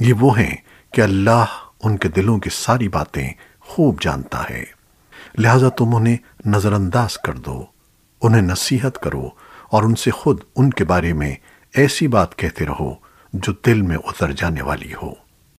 یہ وہ ہیں کہ اللہ ان کے دلوں کی ساری باتیں خوب جانتا ہے۔ لہذا تم انہیں نظر انداز کر دو، انہیں نصیحت کرو اور ان سے خود ان کے بارے میں ایسی بات کہتے رہو جو دل میں اتر جانے والی ہو۔